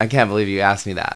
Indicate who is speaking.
Speaker 1: I can't believe you asked me that.